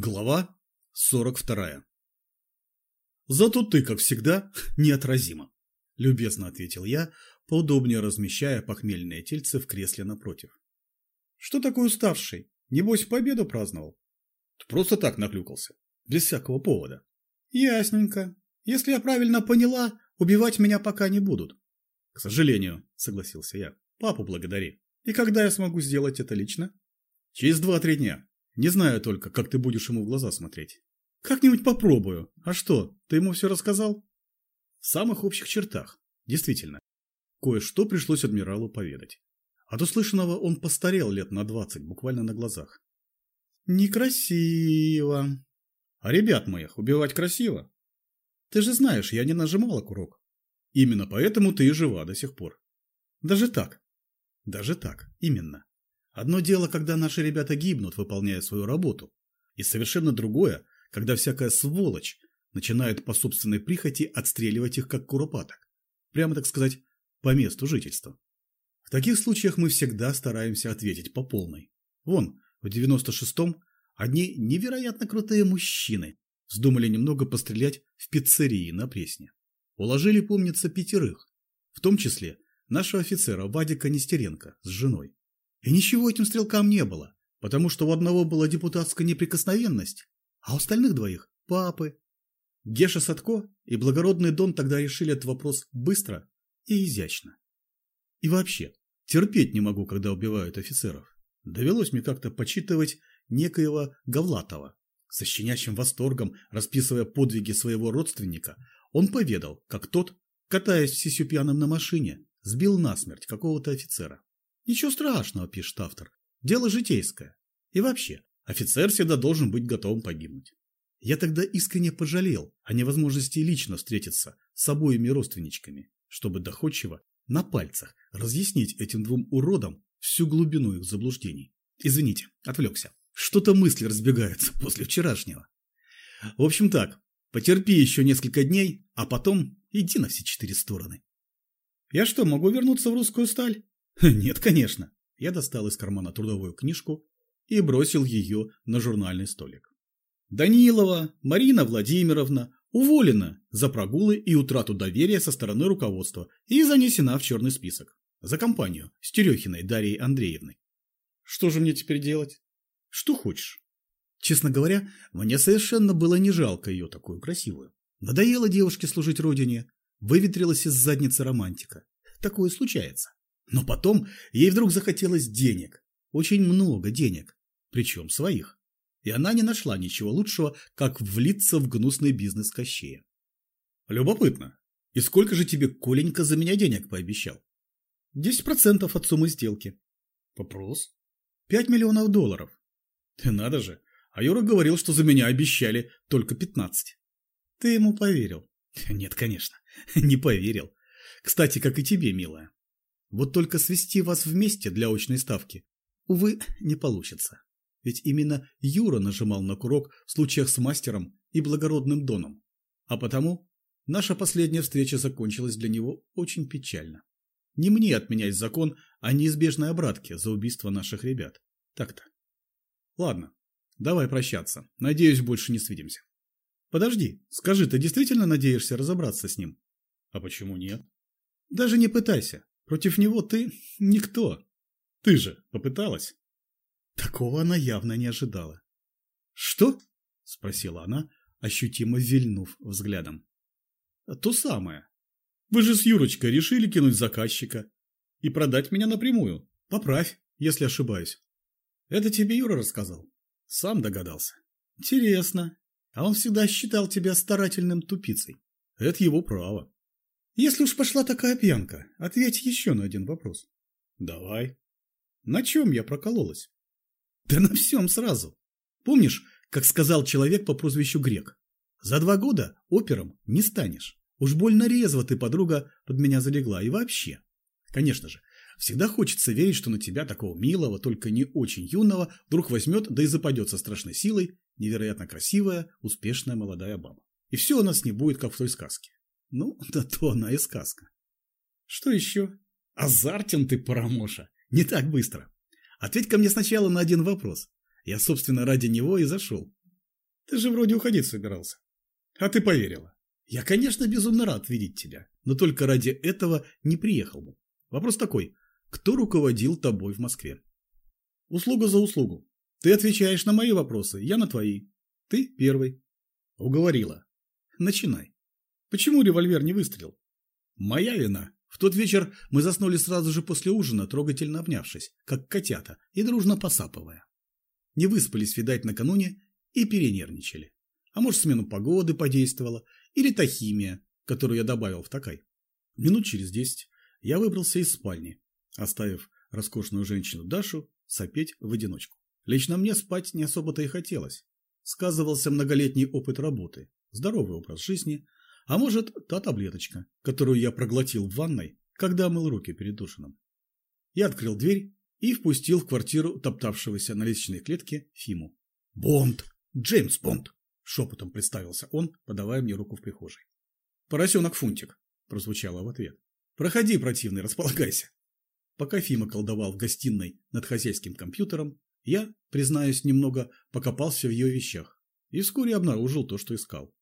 Глава 42 «Зато ты, как всегда, неотразима», – любезно ответил я, поудобнее размещая похмельное тельце в кресле напротив. «Что такой уставший? Небось, победу праздновал?» «Просто так наклюкался, без всякого повода». «Ясненько. Если я правильно поняла, убивать меня пока не будут». «К сожалению», – согласился я. «Папу благодари. И когда я смогу сделать это лично?» «Через два-три дня». Не знаю только, как ты будешь ему в глаза смотреть. Как-нибудь попробую. А что, ты ему все рассказал? В самых общих чертах. Действительно. Кое-что пришлось адмиралу поведать. От услышанного он постарел лет на двадцать, буквально на глазах. Некрасиво. А ребят моих убивать красиво? Ты же знаешь, я не нажимала курок. Именно поэтому ты и жива до сих пор. Даже так. Даже так, именно. Одно дело, когда наши ребята гибнут, выполняя свою работу, и совершенно другое, когда всякая сволочь начинает по собственной прихоти отстреливать их как куропаток. Прямо, так сказать, по месту жительства. В таких случаях мы всегда стараемся ответить по полной. Вон, в 96-м одни невероятно крутые мужчины вздумали немного пострелять в пиццерии на Пресне. Уложили, помнится, пятерых, в том числе нашего офицера Вадика Нестеренко с женой. И ничего этим стрелкам не было, потому что у одного была депутатская неприкосновенность, а у остальных двоих – папы. Геша Садко и благородный Дон тогда решили этот вопрос быстро и изящно. И вообще, терпеть не могу, когда убивают офицеров. Довелось мне как-то почитывать некоего Гавлатова. Со щенящим восторгом, расписывая подвиги своего родственника, он поведал, как тот, катаясь в сисю пьяным на машине, сбил насмерть какого-то офицера. Ничего страшного, пишет автор. Дело житейское. И вообще, офицер всегда должен быть готовым погибнуть. Я тогда искренне пожалел о невозможности лично встретиться с обоими родственничками, чтобы доходчиво на пальцах разъяснить этим двум уродам всю глубину их заблуждений. Извините, отвлекся. Что-то мысли разбегаются после вчерашнего. В общем так, потерпи еще несколько дней, а потом иди на все четыре стороны. Я что, могу вернуться в русскую сталь? Нет, конечно. Я достал из кармана трудовую книжку и бросил ее на журнальный столик. Данилова Марина Владимировна уволена за прогулы и утрату доверия со стороны руководства и занесена в черный список. За компанию с Терехиной Дарьей Андреевной. Что же мне теперь делать? Что хочешь. Честно говоря, мне совершенно было не жалко ее такую красивую. Надоело девушке служить родине, выветрилась из задницы романтика. Такое случается. Но потом ей вдруг захотелось денег. Очень много денег. Причем своих. И она не нашла ничего лучшего, как влиться в гнусный бизнес Кощея. Любопытно. И сколько же тебе Коленька за меня денег пообещал? Десять процентов от суммы сделки. Вопрос. Пять миллионов долларов. Ты надо же. А Юра говорил, что за меня обещали только пятнадцать. Ты ему поверил? Нет, конечно, не поверил. Кстати, как и тебе, милая. Вот только свести вас вместе для очной ставки, увы, не получится. Ведь именно Юра нажимал на курок в случаях с мастером и благородным доном. А потому наша последняя встреча закончилась для него очень печально. Не мне отменять закон о неизбежной обратке за убийство наших ребят. Так-то. Ладно, давай прощаться. Надеюсь, больше не свидимся. Подожди, скажи, ты действительно надеешься разобраться с ним? А почему нет? Даже не пытайся. Против него ты никто. Ты же попыталась. Такого она явно не ожидала. Что? Спросила она, ощутимо вильнув взглядом. То самое. Вы же с Юрочкой решили кинуть заказчика и продать меня напрямую. Поправь, если ошибаюсь. Это тебе Юра рассказал? Сам догадался. Интересно. А он всегда считал тебя старательным тупицей. Это его право. Если уж пошла такая пьянка, ответь еще на один вопрос. Давай. На чем я прокололась? Да на всем сразу. Помнишь, как сказал человек по прозвищу Грек? За два года опером не станешь. Уж больно резво ты, подруга, под меня залегла. И вообще. Конечно же, всегда хочется верить, что на тебя, такого милого, только не очень юного, вдруг возьмет, да и западет со страшной силой невероятно красивая, успешная молодая баба. И все у нас не будет, как в той сказке. Ну, да то она и сказка. Что еще? Азартен ты, Парамоша. Не так быстро. Ответь ко мне сначала на один вопрос. Я, собственно, ради него и зашел. Ты же вроде уходить собирался. А ты поверила. Я, конечно, безумно рад видеть тебя, но только ради этого не приехал бы. Вопрос такой. Кто руководил тобой в Москве? Услуга за услугу. Ты отвечаешь на мои вопросы, я на твои. Ты первый. Уговорила. Начинай. Почему револьвер не выстрелил? Моя вина. В тот вечер мы заснули сразу же после ужина, трогательно обнявшись, как котята, и дружно посапывая. Не выспались, видать, накануне и перенервничали. А может, смену погоды подействовала, или та химия, которую я добавил в такай. Минут через десять я выбрался из спальни, оставив роскошную женщину Дашу сопеть в одиночку. Лично мне спать не особо-то и хотелось. Сказывался многолетний опыт работы, здоровый образ жизни, а может, та таблеточка, которую я проглотил в ванной, когда мыл руки перед ужином. Я открыл дверь и впустил в квартиру топтавшегося на лестничной клетке Фиму. «Бонд! Джеймс Бонд!» – шепотом представился он, подавая мне руку в прихожей. «Поросенок Фунтик!» – прозвучало в ответ. «Проходи, противный, располагайся!» Пока Фима колдовал в гостиной над хозяйским компьютером, я, признаюсь, немного покопался в ее вещах и вскоре обнаружил то, что искал.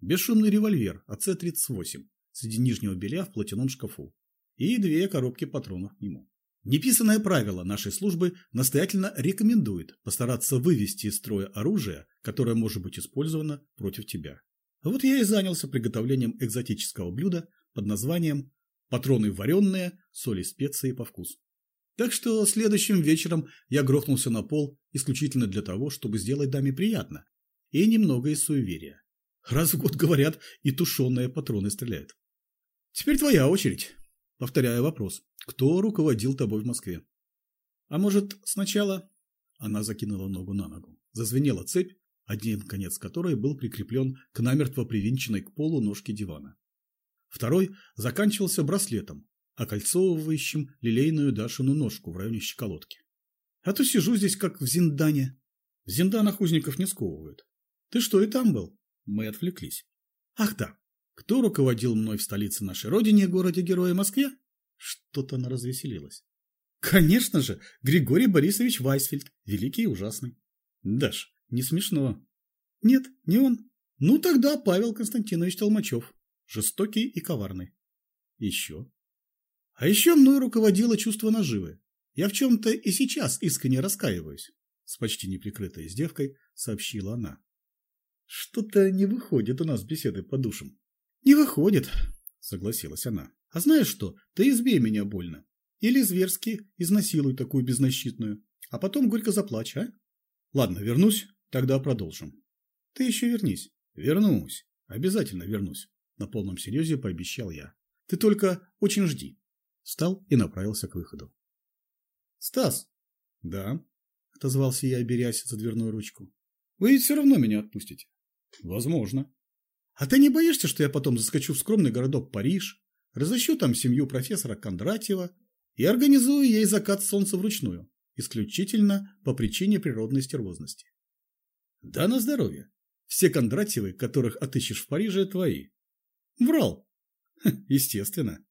Бесшумный револьвер АЦ-38 среди нижнего белья в платяном шкафу и две коробки патронов к нему. Неписанное правило нашей службы настоятельно рекомендует постараться вывести из строя оружие, которое может быть использовано против тебя. Вот я и занялся приготовлением экзотического блюда под названием «Патроны вареные, соли специи по вкусу». Так что следующим вечером я грохнулся на пол исключительно для того, чтобы сделать даме приятно, и немного из суеверия. Раз в год, говорят, и тушеные патроны стреляют. Теперь твоя очередь. Повторяю вопрос. Кто руководил тобой в Москве? А может, сначала... Она закинула ногу на ногу. Зазвенела цепь, один конец которой был прикреплен к намертво привинченной к полу ножке дивана. Второй заканчивался браслетом, окольцовывающим лилейную Дашину ножку в районе щеколотки. А то сижу здесь, как в Зиндане. В Зинданах узников не сковывают. Ты что, и там был? Мы отвлеклись. Ах да, кто руководил мной в столице нашей родине, городе-герое Москве? Что-то она развеселилась. Конечно же, Григорий Борисович Вайсфельд, великий и ужасный. Даш, не смешно. Нет, не он. Ну тогда Павел Константинович Толмачев, жестокий и коварный. Еще. А еще мной руководило чувство наживы. Я в чем-то и сейчас искренне раскаиваюсь. С почти неприкрытой издевкой сообщила она. Что-то не выходит у нас беседы по душам. Не выходит, согласилась она. А знаешь что, ты избей меня больно. Или зверски изнасилуй такую беззащитную. А потом горько заплачь, а? Ладно, вернусь, тогда продолжим. Ты еще вернись. Вернусь. Обязательно вернусь. На полном серьезе пообещал я. Ты только очень жди. Встал и направился к выходу. Стас. Да. Отозвался я, берясь за дверную ручку. Вы ведь все равно меня отпустите. Возможно. А ты не боишься, что я потом заскочу в скромный городок Париж, разыщу там семью профессора Кондратьева и организую ей закат солнца вручную, исключительно по причине природной стервозности? Да на здоровье. Все Кондратьевы, которых отыщешь в Париже, твои. Врал. естественно.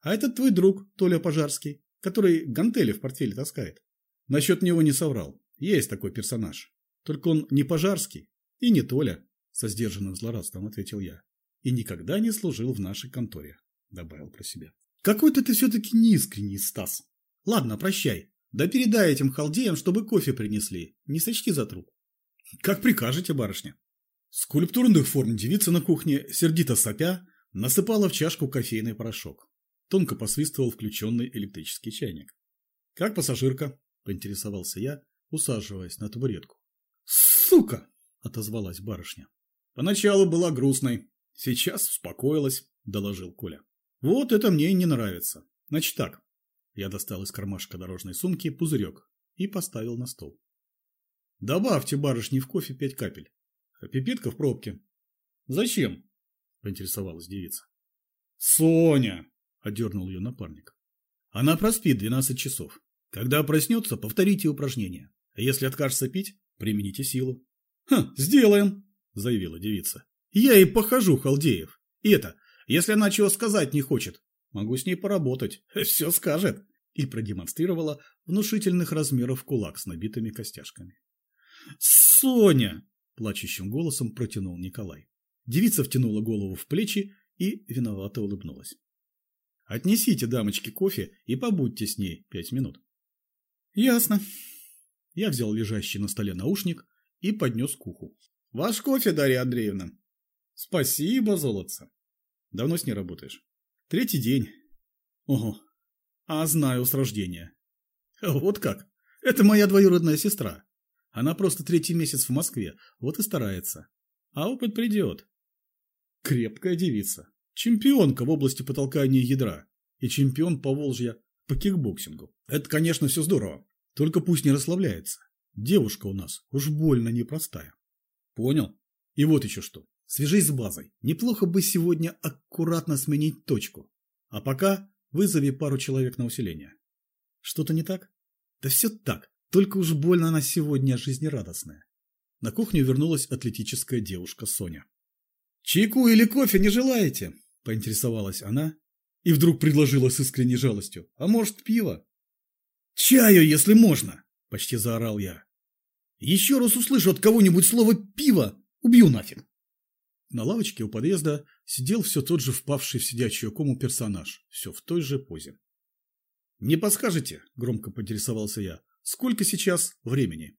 А этот твой друг, Толя Пожарский, который гантели в портфеле таскает. Насчет него не соврал. Есть такой персонаж. Только он не Пожарский и не Толя, со сдержанным злорадством ответил я. И никогда не служил в нашей конторе. – добавил про себя. «Какой-то ты все-таки неискренний, Стас. Ладно, прощай. Да передай этим халдеям, чтобы кофе принесли. Не сочти за труп». «Как прикажете, барышня». Скульптурных форм девица на кухне, сердито сопя, насыпала в чашку кофейный порошок. Тонко посвистывал включенный электрический чайник. «Как пассажирка?» – поинтересовался я, усаживаясь на табуретку. «Сука!» – отозвалась барышня. «Поначалу была грустной, сейчас успокоилась», – доложил Коля. Вот это мне и не нравится. Значит так. Я достал из кармашка дорожной сумки пузырек и поставил на стол. Добавьте барышне в кофе пять капель. А пипетка в пробке. Зачем? Поинтересовалась девица. Соня! Одернул ее напарник. Она проспит 12 часов. Когда проснется, повторите упражнение. А если откажется пить, примените силу. Ха, сделаем, заявила девица. Я и похожу, Халдеев. И это, если она чего сказать не хочет, могу с ней поработать. Все скажет. И продемонстрировала внушительных размеров кулак с набитыми костяшками. «Соня!» – плачущим голосом протянул Николай. Девица втянула голову в плечи и виновато улыбнулась. Отнесите дамочке кофе и побудьте с ней пять минут. Ясно. Я взял лежащий на столе наушник и поднес к уху. Ваш кофе, Дарья Андреевна. Спасибо, золотце. Давно с ней работаешь? Третий день. Ого. А знаю с рождения. Вот как. Это моя двоюродная сестра. Она просто третий месяц в Москве, вот и старается. А опыт придет. Крепкая девица. Чемпионка в области по толканию ядра. И чемпион Поволжья по кикбоксингу. Это, конечно, все здорово. Только пусть не расслабляется. Девушка у нас уж больно непростая. Понял? И вот еще что. Свяжись с базой. Неплохо бы сегодня аккуратно сменить точку. А пока вызови пару человек на усиление. Что-то не так? Да все так. Только уж больно она сегодня жизнерадостная. На кухню вернулась атлетическая девушка Соня. «Чайку или кофе не желаете?» – поинтересовалась она и вдруг предложила с искренней жалостью. «А может, пиво?» «Чаю, если можно!» – почти заорал я. «Еще раз услышу от кого-нибудь слово «пиво» – убью нафиг!» На лавочке у подъезда сидел все тот же впавший в сидячую кому персонаж, все в той же позе. «Не подскажете?» – громко поинтересовался я. «Сколько сейчас времени?»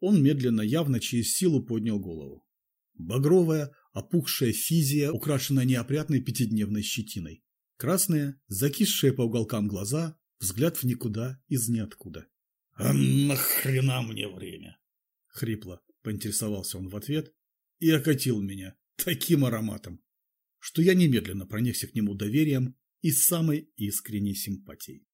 Он медленно, явно через силу поднял голову. Багровая, опухшая физия, украшенная неопрятной пятидневной щетиной. Красные, закисшие по уголкам глаза, взгляд в никуда из ниоткуда. «А нахрена мне время?» Хрипло поинтересовался он в ответ и окатил меня таким ароматом, что я немедленно проникся к нему доверием и самой искренней симпатией.